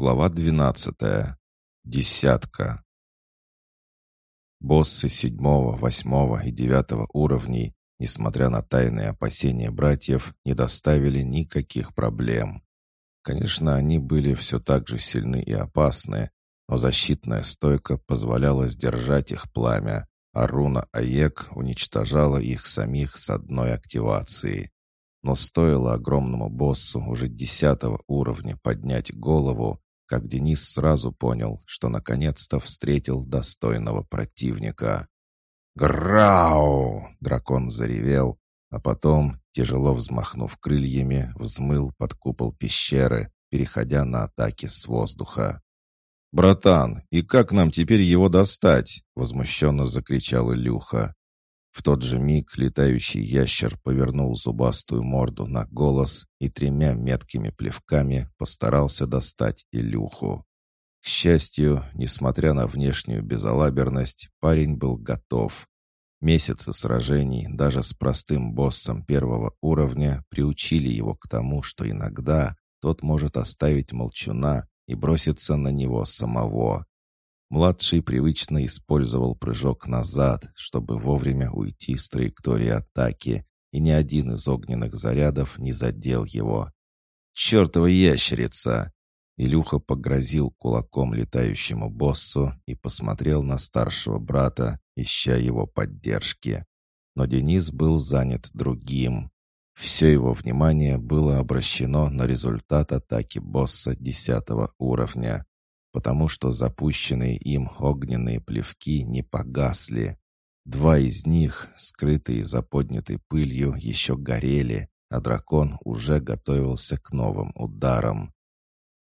Глава двенадцатая. Десятка. Боссы седьмого, восьмого и девятого уровней, несмотря на тайные опасения братьев, не доставили никаких проблем. Конечно, они были все так же сильны и опасны, но защитная стойка позволяла сдержать их пламя, а руна Аек уничтожала их самих с одной активацией. Но стоило огромному боссу уже десятого уровня поднять голову, как Денис сразу понял, что наконец-то встретил достойного противника. «Грау!» — дракон заревел, а потом, тяжело взмахнув крыльями, взмыл под купол пещеры, переходя на атаки с воздуха. «Братан, и как нам теперь его достать?» — возмущенно закричал Илюха. В тот же миг летающий ящер повернул зубастую морду на голос и тремя меткими плевками постарался достать Илюху. К счастью, несмотря на внешнюю безалаберность, парень был готов. Месяцы сражений даже с простым боссом первого уровня приучили его к тому, что иногда тот может оставить молчуна и броситься на него самого. Младший привычно использовал прыжок назад, чтобы вовремя уйти с траектории атаки, и ни один из огненных зарядов не задел его. «Чертова ящерица!» Илюха погрозил кулаком летающему боссу и посмотрел на старшего брата, ища его поддержки. Но Денис был занят другим. Все его внимание было обращено на результат атаки босса десятого уровня потому что запущенные им огненные плевки не погасли. Два из них, скрытые за поднятой пылью, еще горели, а дракон уже готовился к новым ударам.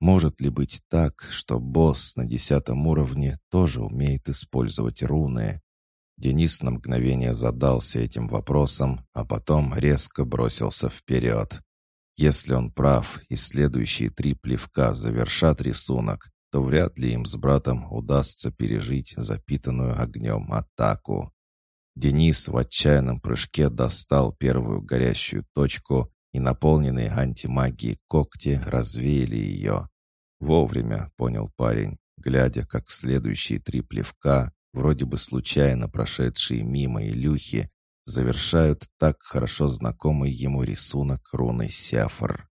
Может ли быть так, что босс на десятом уровне тоже умеет использовать руны? Денис на мгновение задался этим вопросом, а потом резко бросился вперед. Если он прав, и следующие три плевка завершат рисунок, то вряд ли им с братом удастся пережить запитанную огнем атаку. Денис в отчаянном прыжке достал первую горящую точку, и наполненные антимагией когти развеяли ее. Вовремя, понял парень, глядя, как следующие три плевка, вроде бы случайно прошедшие мимо Илюхи, завершают так хорошо знакомый ему рисунок руны Сефар.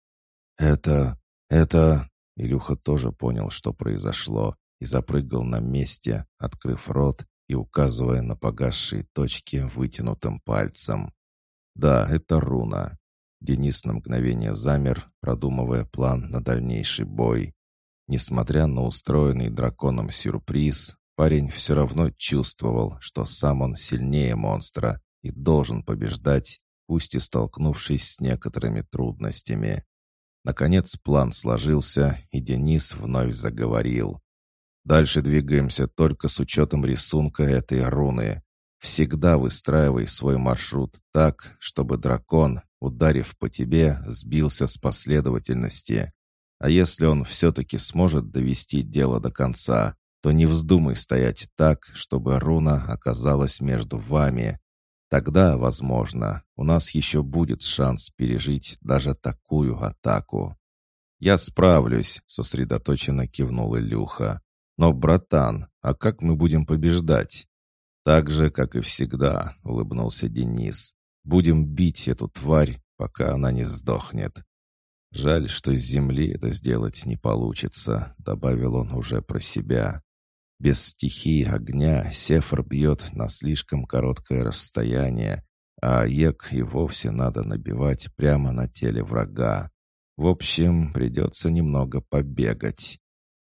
«Это... это...» Илюха тоже понял, что произошло, и запрыгал на месте, открыв рот и указывая на погасшие точки вытянутым пальцем. «Да, это руна». Денис на мгновение замер, продумывая план на дальнейший бой. Несмотря на устроенный драконом сюрприз, парень все равно чувствовал, что сам он сильнее монстра и должен побеждать, пусть и столкнувшись с некоторыми трудностями. Наконец план сложился, и Денис вновь заговорил. «Дальше двигаемся только с учетом рисунка этой руны. Всегда выстраивай свой маршрут так, чтобы дракон, ударив по тебе, сбился с последовательности. А если он все-таки сможет довести дело до конца, то не вздумай стоять так, чтобы руна оказалась между вами, Тогда, возможно, у нас еще будет шанс пережить даже такую атаку. «Я справлюсь», — сосредоточенно кивнул Илюха. «Но, братан, а как мы будем побеждать?» «Так же, как и всегда», — улыбнулся Денис. «Будем бить эту тварь, пока она не сдохнет». «Жаль, что с земли это сделать не получится», — добавил он уже про себя. Без стихии огня Сефр бьет на слишком короткое расстояние, а Ек и вовсе надо набивать прямо на теле врага. В общем, придется немного побегать.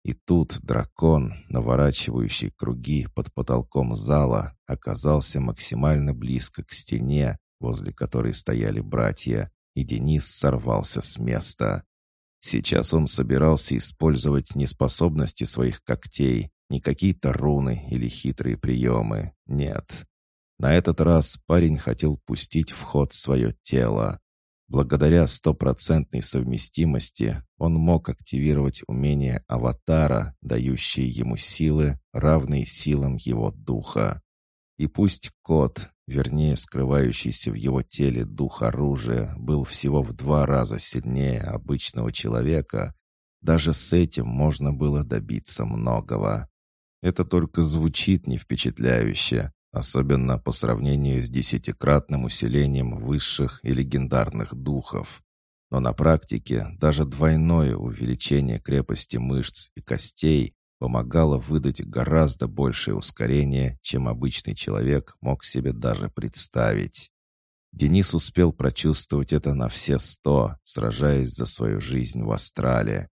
И тут дракон, наворачивающий круги под потолком зала, оказался максимально близко к стене, возле которой стояли братья, и Денис сорвался с места. Сейчас он собирался использовать неспособности своих когтей, не какие-то руны или хитрые приемы. Нет. На этот раз парень хотел пустить в ход свое тело. Благодаря стопроцентной совместимости он мог активировать умение аватара, дающие ему силы, равные силам его духа. И пусть кот, вернее скрывающийся в его теле дух оружия, был всего в два раза сильнее обычного человека, Даже с этим можно было добиться многого. Это только звучит не впечатляюще, особенно по сравнению с десятикратным усилением высших и легендарных духов. Но на практике даже двойное увеличение крепости мышц и костей помогало выдать гораздо большее ускорение, чем обычный человек мог себе даже представить. Денис успел прочувствовать это на все сто, сражаясь за свою жизнь в Астрале.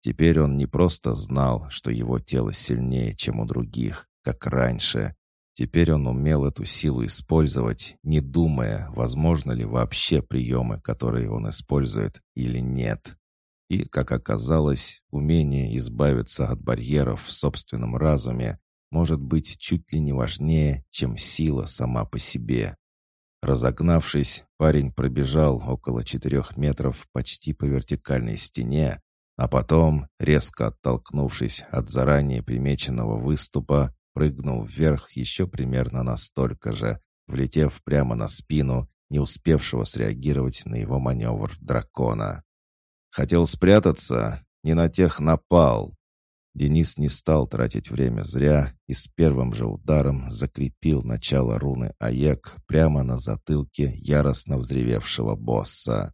Теперь он не просто знал, что его тело сильнее, чем у других, как раньше. Теперь он умел эту силу использовать, не думая, возможно ли вообще приемы, которые он использует, или нет. И, как оказалось, умение избавиться от барьеров в собственном разуме может быть чуть ли не важнее, чем сила сама по себе. Разогнавшись, парень пробежал около четырех метров почти по вертикальной стене, а потом, резко оттолкнувшись от заранее примеченного выступа, прыгнул вверх еще примерно настолько же, влетев прямо на спину, не успевшего среагировать на его маневр дракона. Хотел спрятаться, не на тех напал. Денис не стал тратить время зря и с первым же ударом закрепил начало руны Аек прямо на затылке яростно взревевшего босса.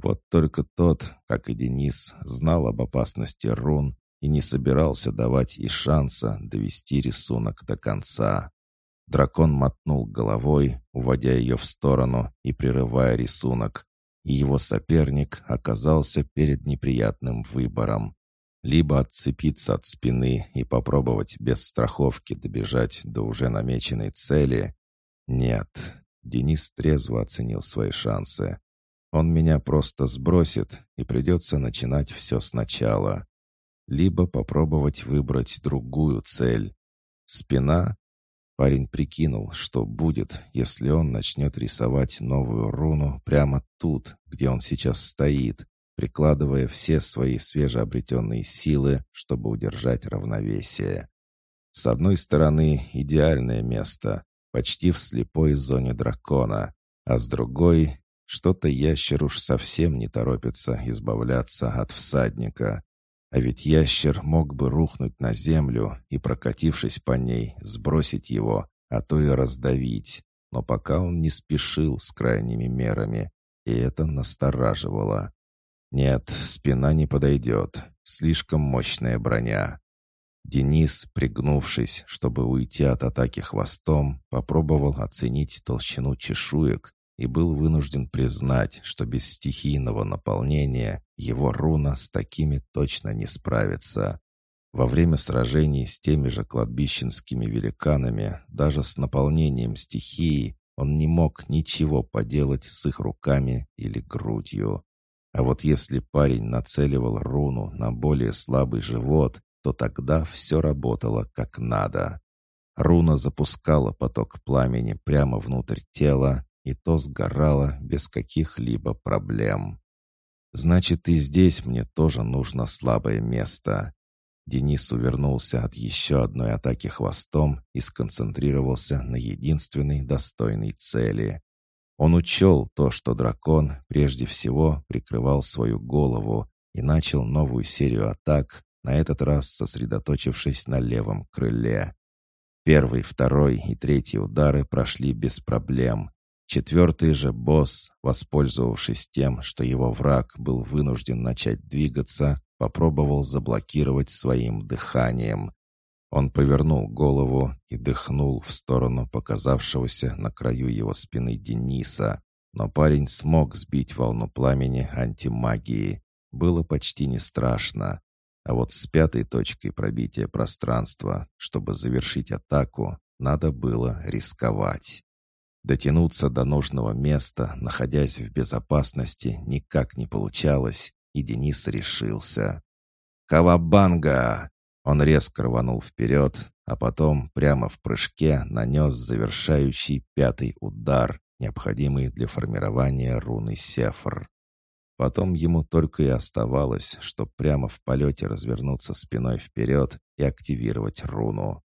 Вот только тот, как и Денис, знал об опасности рун и не собирался давать и шанса довести рисунок до конца. Дракон мотнул головой, уводя ее в сторону и прерывая рисунок, и его соперник оказался перед неприятным выбором. Либо отцепиться от спины и попробовать без страховки добежать до уже намеченной цели. Нет, Денис трезво оценил свои шансы. Он меня просто сбросит, и придется начинать все сначала. Либо попробовать выбрать другую цель. Спина? Парень прикинул, что будет, если он начнет рисовать новую руну прямо тут, где он сейчас стоит, прикладывая все свои свежеобретенные силы, чтобы удержать равновесие. С одной стороны, идеальное место, почти в слепой зоне дракона, а с другой, что-то ящер уж совсем не торопится избавляться от всадника. А ведь ящер мог бы рухнуть на землю и, прокатившись по ней, сбросить его, а то и раздавить. Но пока он не спешил с крайними мерами, и это настораживало. Нет, спина не подойдет, слишком мощная броня. Денис, пригнувшись, чтобы уйти от атаки хвостом, попробовал оценить толщину чешуек и был вынужден признать, что без стихийного наполнения его руна с такими точно не справится. Во время сражений с теми же кладбищенскими великанами, даже с наполнением стихии, он не мог ничего поделать с их руками или грудью. А вот если парень нацеливал руну на более слабый живот, то тогда все работало как надо. Руна запускала поток пламени прямо внутрь тела, и то сгорало без каких-либо проблем. Значит, и здесь мне тоже нужно слабое место. Денис увернулся от еще одной атаки хвостом и сконцентрировался на единственной достойной цели. Он учел то, что дракон прежде всего прикрывал свою голову и начал новую серию атак, на этот раз сосредоточившись на левом крыле. Первый, второй и третий удары прошли без проблем, Четвертый же босс, воспользовавшись тем, что его враг был вынужден начать двигаться, попробовал заблокировать своим дыханием. Он повернул голову и дыхнул в сторону показавшегося на краю его спины Дениса, но парень смог сбить волну пламени антимагии. Было почти не страшно. А вот с пятой точкой пробития пространства, чтобы завершить атаку, надо было рисковать. Дотянуться до нужного места, находясь в безопасности, никак не получалось, и Денис решился. «Кавабанга!» Он резко рванул вперед, а потом прямо в прыжке нанес завершающий пятый удар, необходимый для формирования руны Сефр. Потом ему только и оставалось, что прямо в полете развернуться спиной вперед и активировать руну.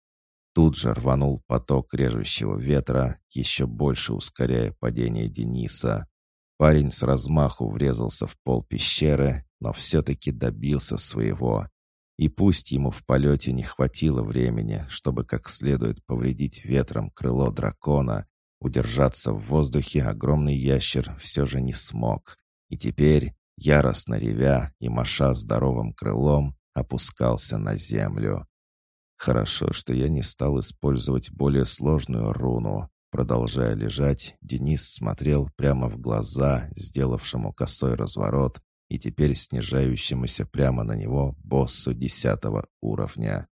Тут же рванул поток режущего ветра, еще больше ускоряя падение Дениса. Парень с размаху врезался в пол пещеры, но все-таки добился своего. И пусть ему в полете не хватило времени, чтобы как следует повредить ветром крыло дракона, удержаться в воздухе огромный ящер все же не смог. И теперь, яростно ревя и маша здоровым крылом, опускался на землю. Хорошо, что я не стал использовать более сложную руну. Продолжая лежать, Денис смотрел прямо в глаза, сделавшему косой разворот, и теперь снижающемуся прямо на него боссу десятого уровня.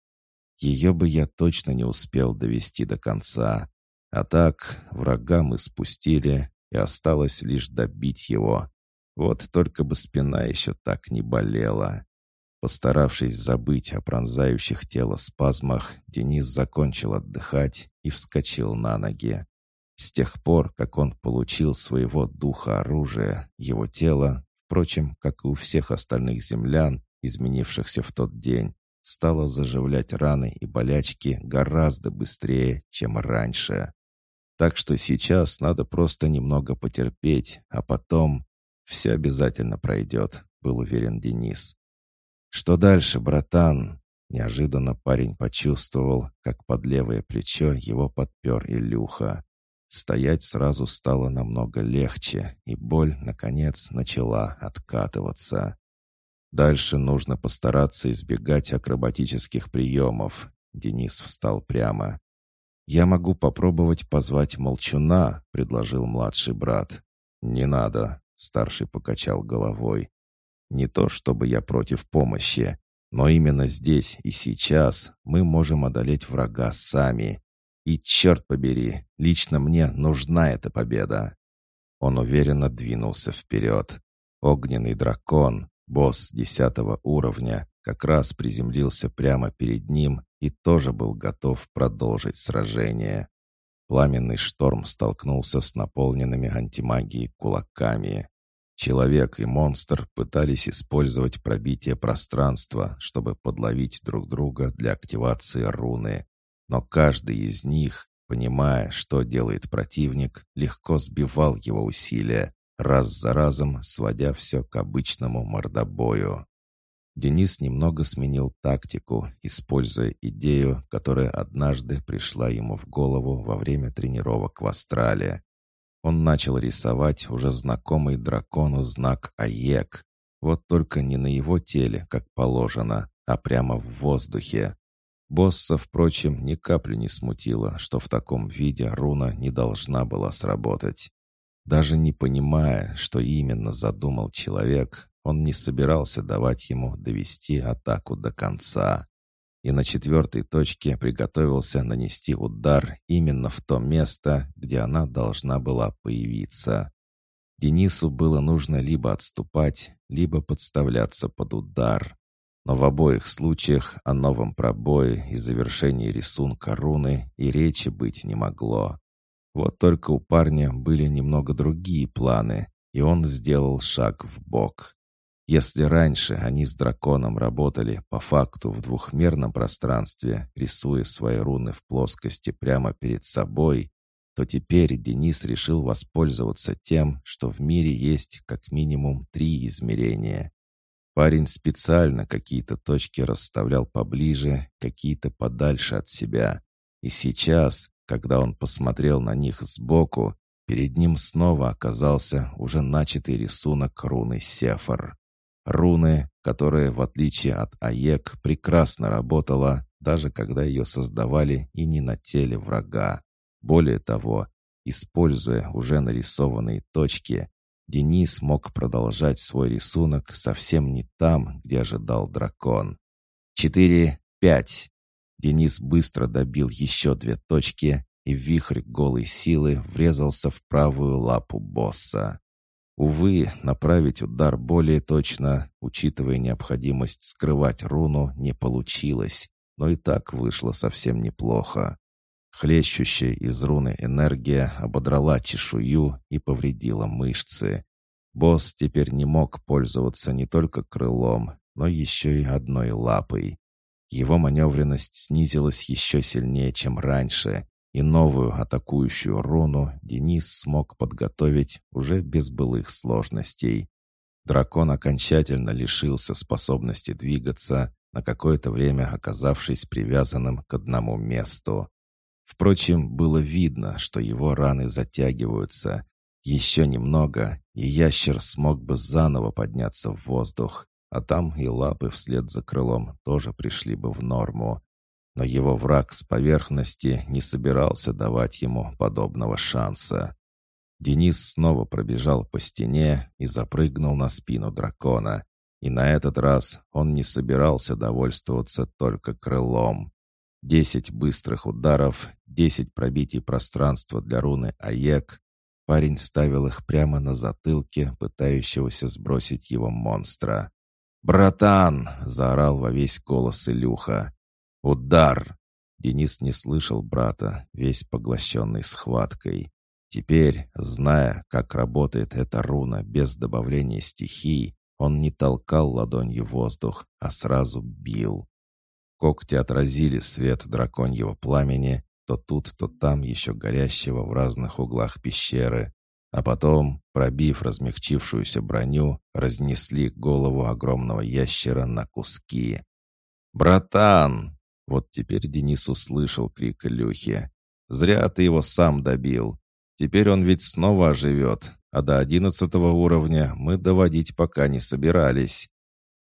Ее бы я точно не успел довести до конца. А так, врага мы спустили, и осталось лишь добить его. Вот только бы спина еще так не болела. Постаравшись забыть о пронзающих тело спазмах, Денис закончил отдыхать и вскочил на ноги. С тех пор, как он получил своего духа оружия, его тело, впрочем, как и у всех остальных землян, изменившихся в тот день, стало заживлять раны и болячки гораздо быстрее, чем раньше. Так что сейчас надо просто немного потерпеть, а потом все обязательно пройдет, был уверен Денис. «Что дальше, братан?» Неожиданно парень почувствовал, как под левое плечо его подпер Илюха. Стоять сразу стало намного легче, и боль, наконец, начала откатываться. Дальше нужно постараться избегать акробатических приемов. Денис встал прямо. «Я могу попробовать позвать молчуна», — предложил младший брат. «Не надо», — старший покачал головой. «Не то чтобы я против помощи, но именно здесь и сейчас мы можем одолеть врага сами. И черт побери, лично мне нужна эта победа. Он уверенно двинулся вперед. Огненный дракон, босс десятого уровня, как раз приземлился прямо перед ним и тоже был готов продолжить сражение. Пламенный шторм столкнулся с наполненными антимагией кулаками. Человек и монстр пытались использовать пробитие пространства, чтобы подловить друг друга для активации руны. Но каждый из них, понимая, что делает противник, легко сбивал его усилия, раз за разом сводя все к обычному мордобою. Денис немного сменил тактику, используя идею, которая однажды пришла ему в голову во время тренировок в Астрале. Он начал рисовать уже знакомый дракону знак АЕК, вот только не на его теле, как положено, а прямо в воздухе. Босса, впрочем, ни капли не смутило, что в таком виде руна не должна была сработать. Даже не понимая, что именно задумал человек, он не собирался давать ему довести атаку до конца. И на четвертой точке приготовился нанести удар именно в то место, где она должна была появиться. Денису было нужно либо отступать, либо подставляться под удар. Но в обоих случаях о новом пробое и завершении рисунка руны и речи быть не могло. Вот только у парня были немного другие планы, и он сделал шаг в бок. Если раньше они с драконом работали по факту в двухмерном пространстве, рисуя свои руны в плоскости прямо перед собой, то теперь Денис решил воспользоваться тем, что в мире есть как минимум три измерения. Парень специально какие-то точки расставлял поближе, какие-то подальше от себя. И сейчас, когда он посмотрел на них сбоку, перед ним снова оказался уже начатый рисунок руны Сефар. Руны, которая, в отличие от АЕК, прекрасно работала, даже когда ее создавали и не на теле врага. Более того, используя уже нарисованные точки, Денис мог продолжать свой рисунок совсем не там, где ожидал дракон. «Четыре, пять!» Денис быстро добил еще две точки, и вихрь голой силы врезался в правую лапу босса. Увы, направить удар более точно, учитывая необходимость скрывать руну, не получилось, но и так вышло совсем неплохо. Хлещущая из руны энергия ободрала чешую и повредила мышцы. Босс теперь не мог пользоваться не только крылом, но еще и одной лапой. Его маневренность снизилась еще сильнее, чем раньше, и новую атакующую руну Денис смог подготовить уже без былых сложностей. Дракон окончательно лишился способности двигаться, на какое-то время оказавшись привязанным к одному месту. Впрочем, было видно, что его раны затягиваются. Еще немного, и ящер смог бы заново подняться в воздух, а там и лапы вслед за крылом тоже пришли бы в норму. Но его враг с поверхности не собирался давать ему подобного шанса. Денис снова пробежал по стене и запрыгнул на спину дракона. И на этот раз он не собирался довольствоваться только крылом. Десять быстрых ударов, десять пробитий пространства для руны Аек. Парень ставил их прямо на затылке, пытающегося сбросить его монстра. «Братан!» — заорал во весь голос Илюха. «Удар!» Денис не слышал брата, весь поглощенный схваткой. Теперь, зная, как работает эта руна без добавления стихий, он не толкал ладонью воздух, а сразу бил. Когти отразили свет драконьего пламени, то тут, то там еще горящего в разных углах пещеры, а потом, пробив размягчившуюся броню, разнесли голову огромного ящера на куски. «Братан!» Вот теперь Денис услышал крик Илюхи. «Зря ты его сам добил. Теперь он ведь снова оживет, а до одиннадцатого уровня мы доводить пока не собирались.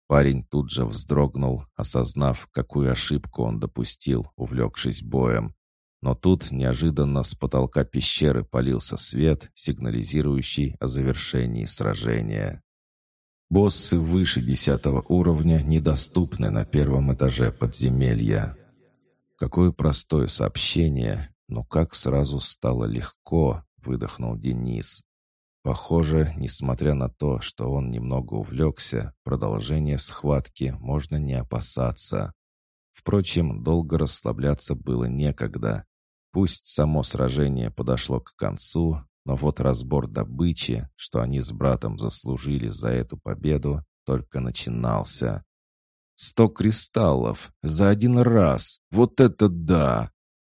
Парень тут же вздрогнул, осознав, какую ошибку он допустил, увлекшись боем. Но тут неожиданно с потолка пещеры полился свет, сигнализирующий о завершении сражения. Боссы выше десятого уровня недоступны на первом этаже подземелья. Какое простое сообщение, но как сразу стало легко, выдохнул Денис. Похоже, несмотря на то, что он немного увлекся, продолжение схватки можно не опасаться. Впрочем, долго расслабляться было некогда. Пусть само сражение подошло к концу, но вот разбор добычи, что они с братом заслужили за эту победу, только начинался. «Сто кристаллов! За один раз! Вот это да!»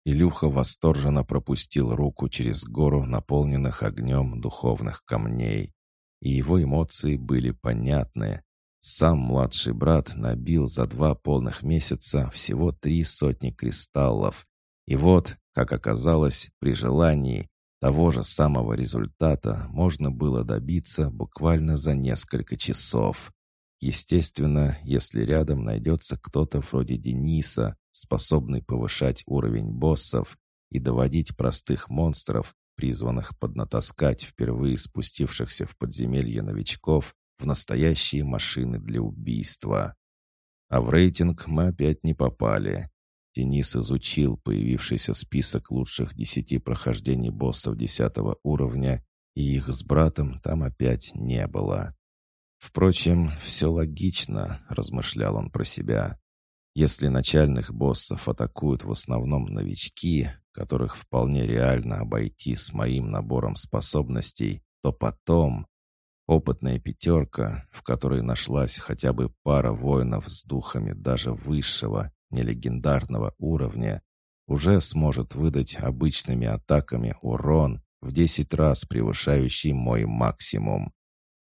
Илюха восторженно пропустил руку через гору наполненных огнем духовных камней. И его эмоции были понятны. Сам младший брат набил за два полных месяца всего три сотни кристаллов. И вот, как оказалось, при желании, того же самого результата можно было добиться буквально за несколько часов. Естественно, если рядом найдется кто-то вроде Дениса, способный повышать уровень боссов и доводить простых монстров, призванных поднатаскать впервые спустившихся в подземелье новичков, в настоящие машины для убийства. А в рейтинг мы опять не попали. Денис изучил появившийся список лучших десяти прохождений боссов десятого уровня, и их с братом там опять не было. Впрочем, все логично, размышлял он про себя. Если начальных боссов атакуют в основном новички, которых вполне реально обойти с моим набором способностей, то потом опытная пятерка, в которой нашлась хотя бы пара воинов с духами даже высшего, не легендарного уровня, уже сможет выдать обычными атаками урон в 10 раз превышающий мой максимум.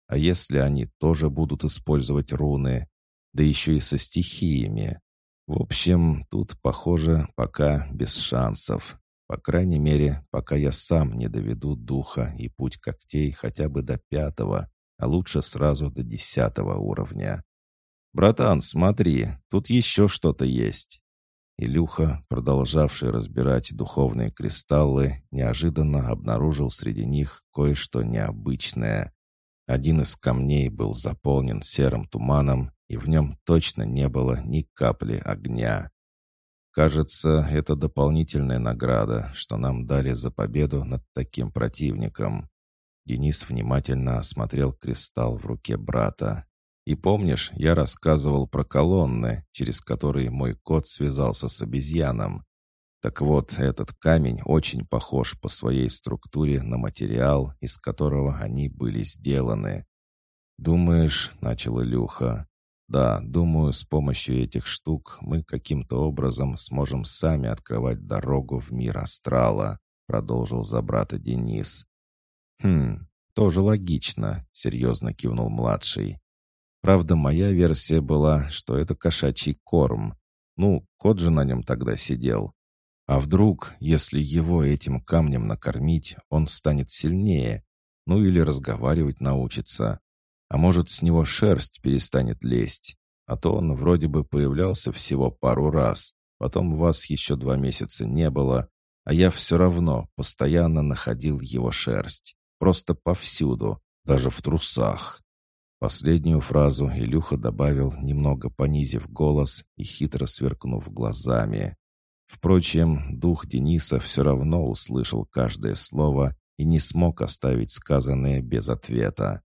А если они тоже будут использовать руны, да еще и со стихиями, в общем, тут, похоже, пока без шансов. По крайней мере, пока я сам не доведу духа и путь когтей хотя бы до пятого, а лучше сразу до десятого уровня. «Братан, смотри, тут еще что-то есть». Илюха, продолжавший разбирать духовные кристаллы, неожиданно обнаружил среди них кое-что необычное. Один из камней был заполнен серым туманом, и в нем точно не было ни капли огня. Кажется, это дополнительная награда, что нам дали за победу над таким противником. Денис внимательно осмотрел кристалл в руке брата. И помнишь, я рассказывал про колонны, через которые мой кот связался с обезьяном. Так вот, этот камень очень похож по своей структуре на материал, из которого они были сделаны. «Думаешь, — начал Илюха, Да, думаю, с помощью этих штук мы каким-то образом сможем сами открывать дорогу в мир астрала, продолжил за брата Денис. Хм, тоже логично, серьезно кивнул младший. Правда, моя версия была, что это кошачий корм. Ну, кот же на нем тогда сидел. А вдруг, если его этим камнем накормить, он станет сильнее? Ну или разговаривать научится. А может, с него шерсть перестанет лезть. А то он вроде бы появлялся всего пару раз. Потом вас еще два месяца не было. А я все равно постоянно находил его шерсть. Просто повсюду, даже в трусах. Последнюю фразу Илюха добавил, немного понизив голос и хитро сверкнув глазами. Впрочем, дух Дениса все равно услышал каждое слово и не смог оставить сказанное без ответа.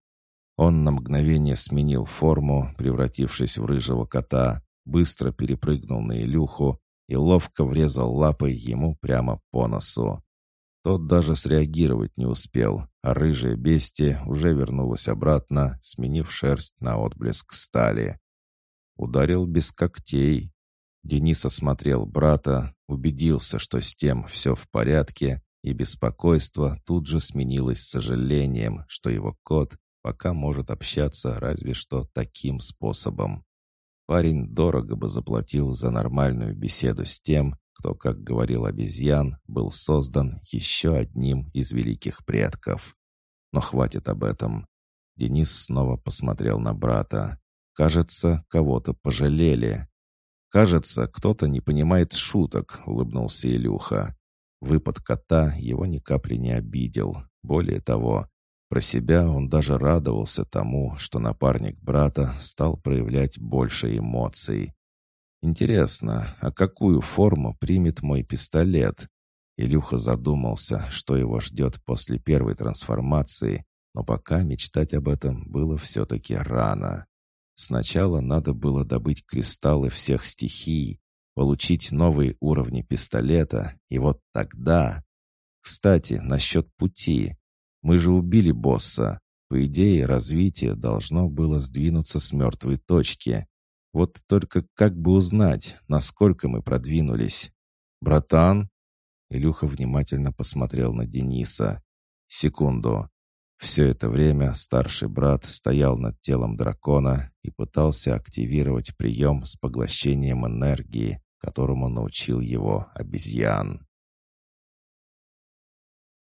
Он на мгновение сменил форму, превратившись в рыжего кота, быстро перепрыгнул на Илюху и ловко врезал лапой ему прямо по носу. Тот даже среагировать не успел, а рыжее бестие уже вернулось обратно, сменив шерсть на отблеск стали. Ударил без когтей. Денис осмотрел брата, убедился, что с тем все в порядке, и беспокойство тут же сменилось сожалением, что его кот пока может общаться разве что таким способом. Парень дорого бы заплатил за нормальную беседу с тем, кто, как говорил обезьян, был создан еще одним из великих предков. Но хватит об этом. Денис снова посмотрел на брата. Кажется, кого-то пожалели. Кажется, кто-то не понимает шуток, улыбнулся Илюха. Выпад кота его ни капли не обидел. Более того, про себя он даже радовался тому, что напарник брата стал проявлять больше эмоций. «Интересно, а какую форму примет мой пистолет?» Илюха задумался, что его ждет после первой трансформации, но пока мечтать об этом было все-таки рано. Сначала надо было добыть кристаллы всех стихий, получить новые уровни пистолета, и вот тогда... Кстати, насчет пути. Мы же убили босса. По идее, развитие должно было сдвинуться с мертвой точки. Вот только как бы узнать, насколько мы продвинулись? «Братан?» Илюха внимательно посмотрел на Дениса. «Секунду». Все это время старший брат стоял над телом дракона и пытался активировать прием с поглощением энергии, которому научил его обезьян.